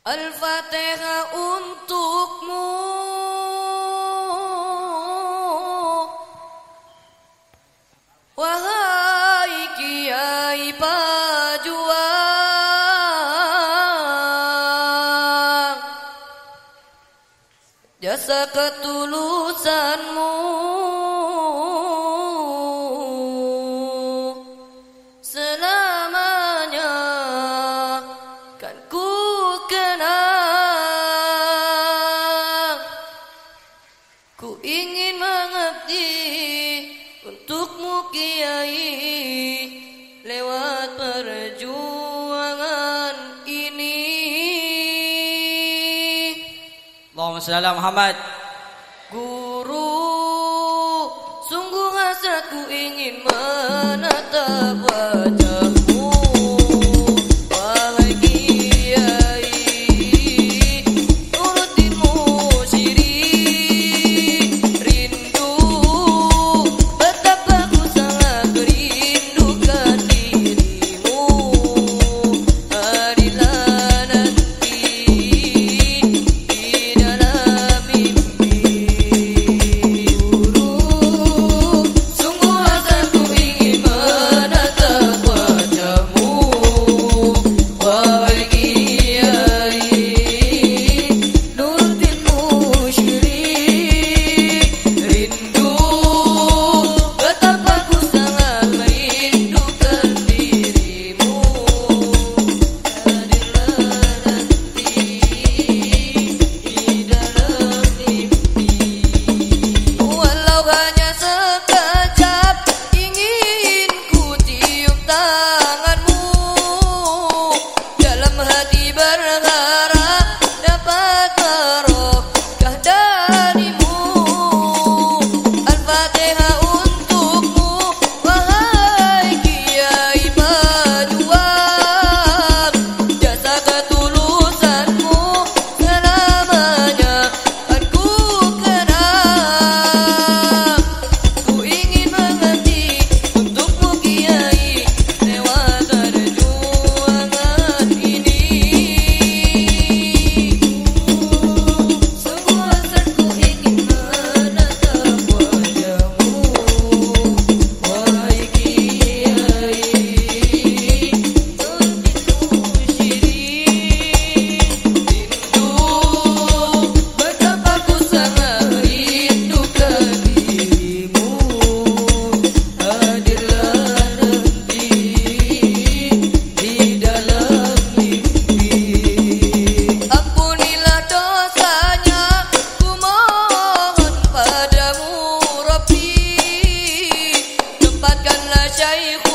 Al-Fatihah untukmu. Wahai Kiai Pajuang Jasa ketulusanmu Allahumma Muhammad. Guru, sungguh hasratku ingin menatap wajah. aí